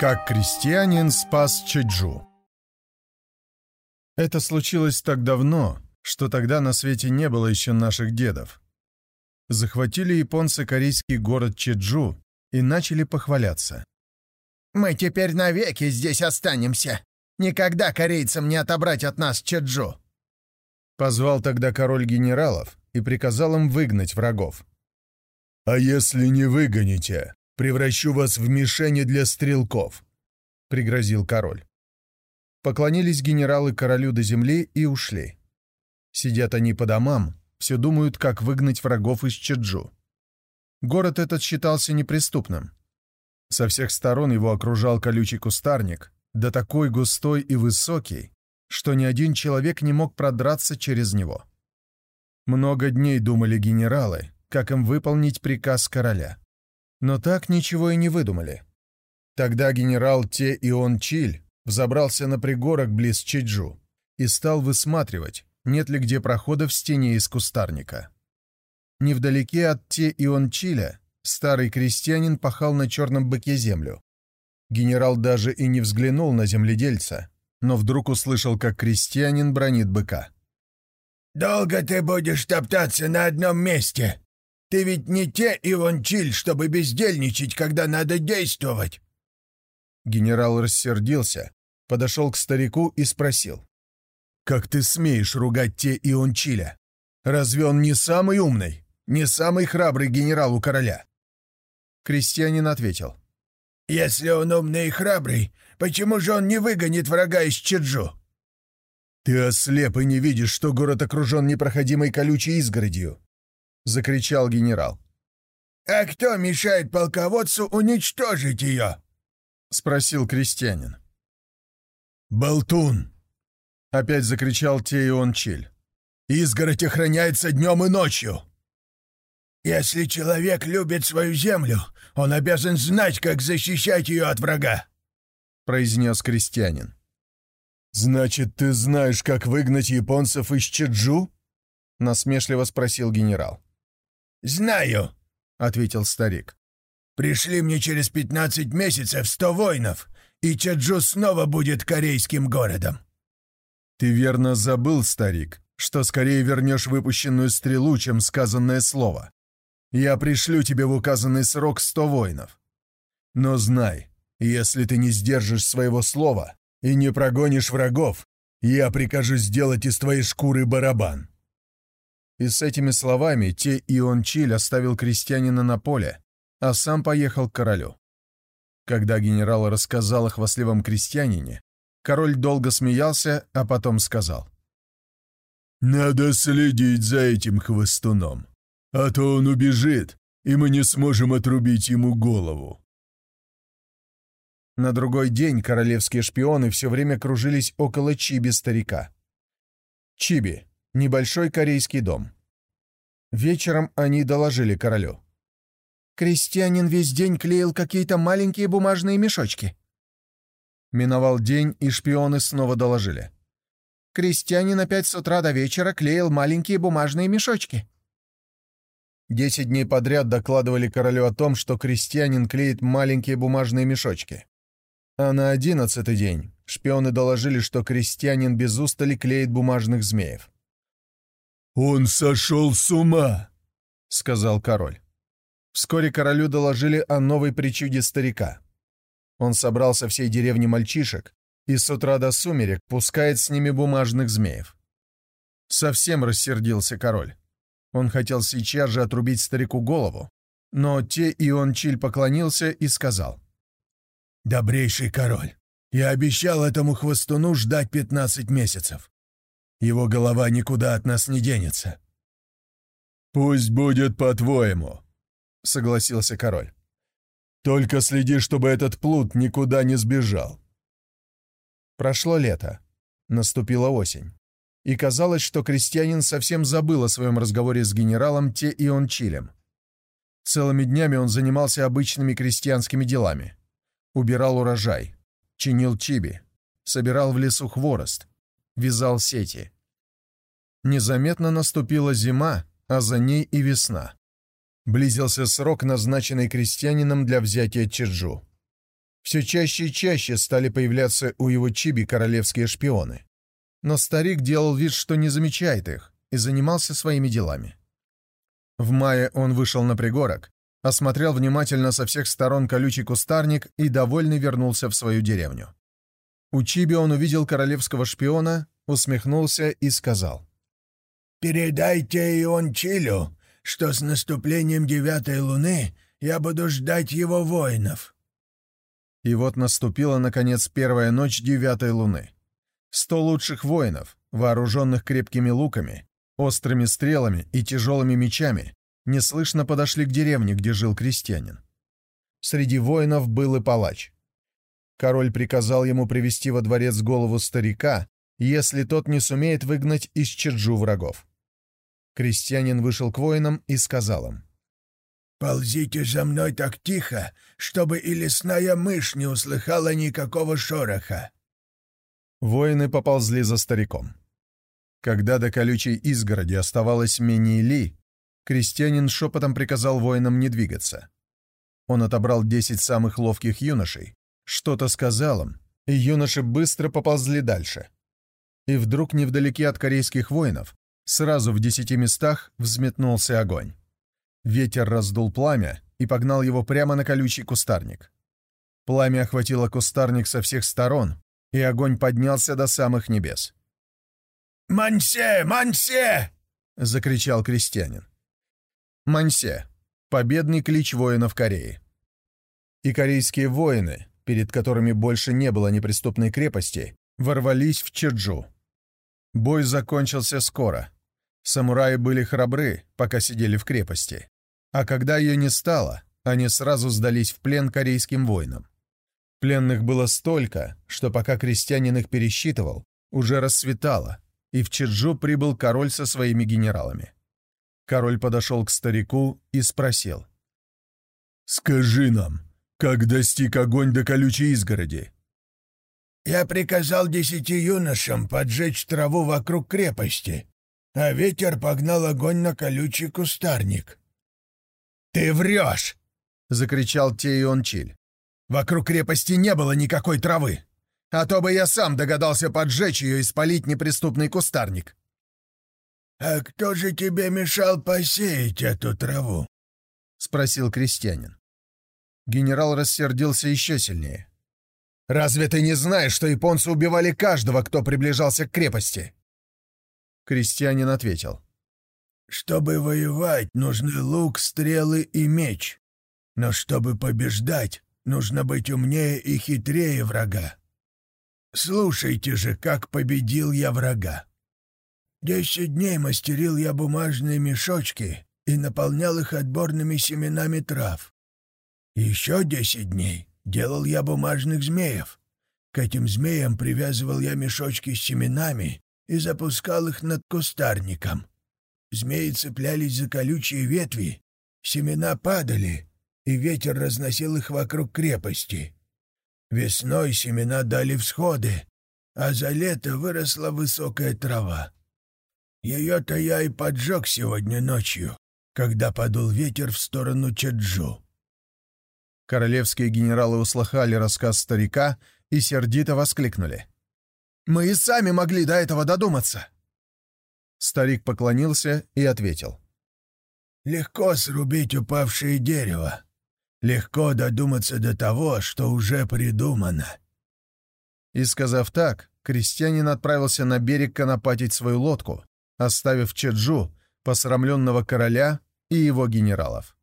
Как крестьянин спас Чеджу Это случилось так давно, что тогда на свете не было еще наших дедов. Захватили японцы корейский город Чеджу и начали похваляться. «Мы теперь навеки здесь останемся. Никогда корейцам не отобрать от нас Чеджу». Позвал тогда король генералов и приказал им выгнать врагов. «А если не выгоните, превращу вас в мишени для стрелков», — пригрозил король. Поклонились генералы королю до земли и ушли. Сидят они по домам, все думают, как выгнать врагов из Чеджу. Город этот считался неприступным. Со всех сторон его окружал колючий кустарник, да такой густой и высокий, что ни один человек не мог продраться через него. Много дней думали генералы, как им выполнить приказ короля. Но так ничего и не выдумали. Тогда генерал Те Ион Чиль взобрался на пригорок близ Чеджу и стал высматривать, нет ли где прохода в стене из кустарника. Невдалеке от Те Ион Чиля старый крестьянин пахал на черном быке землю. Генерал даже и не взглянул на земледельца, но вдруг услышал, как крестьянин бронит быка. «Долго ты будешь топтаться на одном месте? Ты ведь не те Иванчиль, чтобы бездельничать, когда надо действовать!» Генерал рассердился, подошел к старику и спросил. «Как ты смеешь ругать те Иончиля? Разве он не самый умный, не самый храбрый генерал у короля?» Крестьянин ответил. «Если он умный и храбрый, почему же он не выгонит врага из Чеджу?» «Ты ослеп и не видишь, что город окружен непроходимой колючей изгородью. — закричал генерал. «А кто мешает полководцу уничтожить ее?» — спросил крестьянин. «Болтун!» — опять закричал Теион Чиль. «Изгородь охраняется днем и ночью!» «Если человек любит свою землю, он обязан знать, как защищать ее от врага», — произнес крестьянин. «Значит, ты знаешь, как выгнать японцев из Чеджу?» — насмешливо спросил генерал. «Знаю», — ответил старик. «Пришли мне через пятнадцать месяцев сто воинов, и Чаджу снова будет корейским городом». «Ты верно забыл, старик, что скорее вернешь выпущенную стрелу, чем сказанное слово. Я пришлю тебе в указанный срок сто воинов. Но знай, если ты не сдержишь своего слова и не прогонишь врагов, я прикажу сделать из твоей шкуры барабан. И с этими словами Те Ион Чиль оставил крестьянина на поле, а сам поехал к королю. Когда генерал рассказал о хвастливом крестьянине, король долго смеялся, а потом сказал. «Надо следить за этим хвостуном, а то он убежит, и мы не сможем отрубить ему голову». На другой день королевские шпионы все время кружились около Чиби-старика. Чиби Небольшой корейский дом. Вечером они доложили королю. «Крестьянин весь день клеил какие-то маленькие бумажные мешочки». Миновал день, и шпионы снова доложили. «Крестьянин опять с утра до вечера клеил маленькие бумажные мешочки». Десять дней подряд докладывали королю о том, что крестьянин клеит маленькие бумажные мешочки. А на одиннадцатый день шпионы доложили, что крестьянин без устали клеит бумажных змеев. «Он сошел с ума!» — сказал король. Вскоре королю доложили о новой причуде старика. Он собрал со всей деревни мальчишек и с утра до сумерек пускает с ними бумажных змеев. Совсем рассердился король. Он хотел сейчас же отрубить старику голову, но те и он Чиль поклонился и сказал. «Добрейший король, я обещал этому хвостуну ждать пятнадцать месяцев. Его голова никуда от нас не денется». «Пусть будет по-твоему», — согласился король. «Только следи, чтобы этот плут никуда не сбежал». Прошло лето. Наступила осень. И казалось, что крестьянин совсем забыл о своем разговоре с генералом Те Ион Чилем. Целыми днями он занимался обычными крестьянскими делами. Убирал урожай, чинил чиби, собирал в лесу хворост, вязал сети. Незаметно наступила зима, а за ней и весна. Близился срок, назначенный крестьянином для взятия Чеджу. Все чаще и чаще стали появляться у его чиби королевские шпионы. Но старик делал вид, что не замечает их, и занимался своими делами. В мае он вышел на пригорок, осмотрел внимательно со всех сторон колючий кустарник и довольный вернулся в свою деревню. У Чиби он увидел королевского шпиона, усмехнулся и сказал. «Передайте Иончилю, что с наступлением девятой луны я буду ждать его воинов». И вот наступила, наконец, первая ночь девятой луны. Сто лучших воинов, вооруженных крепкими луками, острыми стрелами и тяжелыми мечами, неслышно подошли к деревне, где жил крестьянин. Среди воинов был и палач. Король приказал ему привести во дворец голову старика, если тот не сумеет выгнать из Черджу врагов. Крестьянин вышел к воинам и сказал им. «Ползите за мной так тихо, чтобы и лесная мышь не услыхала никакого шороха». Воины поползли за стариком. Когда до колючей изгороди оставалось менее ли, крестьянин шепотом приказал воинам не двигаться. Он отобрал десять самых ловких юношей, что-то сказал им, и юноши быстро поползли дальше. И вдруг невдалеке от корейских воинов сразу в десяти местах взметнулся огонь. Ветер раздул пламя и погнал его прямо на колючий кустарник. Пламя охватило кустарник со всех сторон, и огонь поднялся до самых небес. «Мансе! Мансе!» — закричал крестьянин. Мансе — победный клич воинов Кореи. И корейские воины, перед которыми больше не было неприступной крепости, ворвались в Чеджу. Бой закончился скоро. Самураи были храбры, пока сидели в крепости. А когда ее не стало, они сразу сдались в плен корейским воинам. Пленных было столько, что пока крестьянин их пересчитывал, уже рассветало, и в Чеджу прибыл король со своими генералами. Король подошел к старику и спросил. «Скажи нам, как достиг огонь до колючей изгороди?» «Я приказал десяти юношам поджечь траву вокруг крепости, а ветер погнал огонь на колючий кустарник». «Ты врешь!» — закричал Теончиль. «Вокруг крепости не было никакой травы!» А то бы я сам догадался поджечь ее и спалить неприступный кустарник. «А кто же тебе мешал посеять эту траву?» — спросил крестьянин. Генерал рассердился еще сильнее. «Разве ты не знаешь, что японцы убивали каждого, кто приближался к крепости?» Крестьянин ответил. «Чтобы воевать, нужны лук, стрелы и меч. Но чтобы побеждать, нужно быть умнее и хитрее врага. Слушайте же, как победил я врага. Десять дней мастерил я бумажные мешочки и наполнял их отборными семенами трав. Еще десять дней делал я бумажных змеев. К этим змеям привязывал я мешочки с семенами и запускал их над кустарником. Змеи цеплялись за колючие ветви, семена падали, и ветер разносил их вокруг крепости. Весной семена дали всходы, а за лето выросла высокая трава. Ее-то я и поджег сегодня ночью, когда подул ветер в сторону Чаджу. Королевские генералы услыхали рассказ старика и сердито воскликнули. «Мы и сами могли до этого додуматься!» Старик поклонился и ответил. «Легко срубить упавшее дерево, Легко додуматься до того, что уже придумано». И сказав так, крестьянин отправился на берег конопатить свою лодку, оставив Чеджу, посрамленного короля и его генералов.